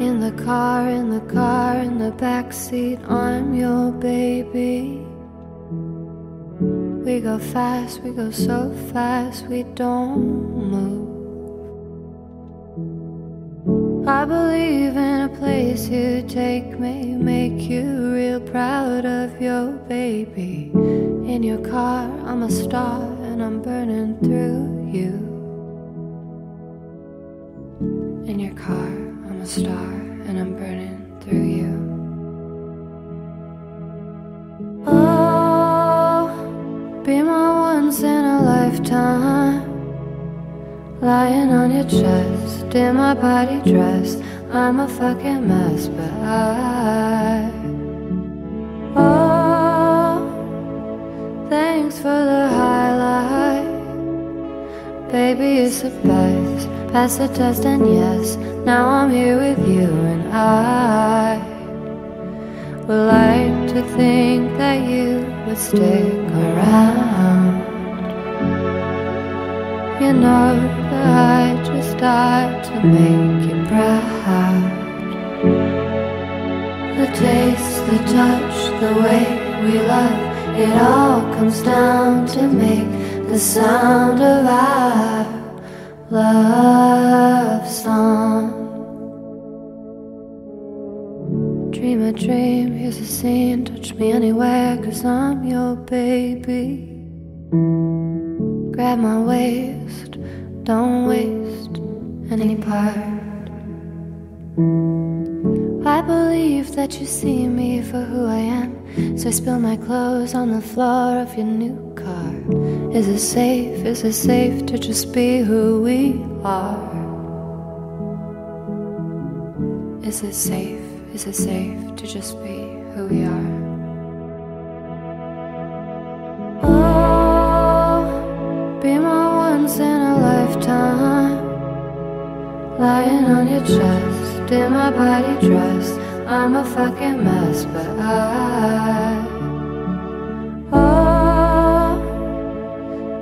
In the car, in the car, in the back seat, I'm your baby. We go fast, we go so fast, we don't move. I believe in a place you take me, make you real proud of your baby. In your car, I'm a star and I'm burning through you. In your car, I'm a star and I'm burning through you. Oh, be my once in a lifetime. Lying on your chest, in my body dress. I'm a fucking mess, but I. Pass the test, and yes, now I'm here with you, and I would like to think that you would stick around. You know that I just died to make you proud. The taste, the touch, the way we love, it all comes down to make the sound of our love song. Dream a dream, here's a scene, touch me anywhere, cause I'm your baby. Grab my waist, don't waste any part. I believe that you see me for who I am, so I spill my clothes on the floor of your new car. Is it safe? Is it safe to just be who we are? Is it safe? Is it safe to just be who we are? Oh, be my once in a lifetime. Lying on your chest, in my body dress. I'm a fucking mess, but I.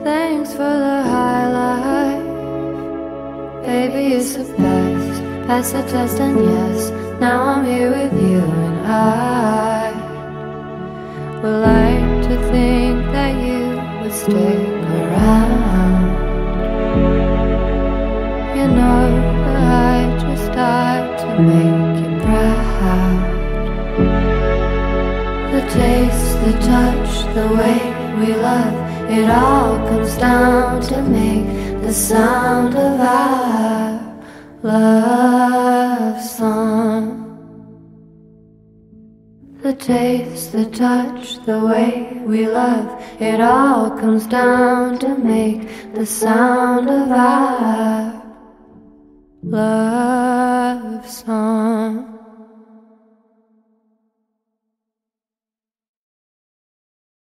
thanks for the highlight. Baby, it's the best. Pass the test, and yes, now I'm here with you, and I would like to think that you would stick around. You know that I just died to make you proud. The taste, the touch, the way we love, it all comes down to make the sound of our love song. The taste, the touch, the way we love, it all comes down to make the sound of our love song.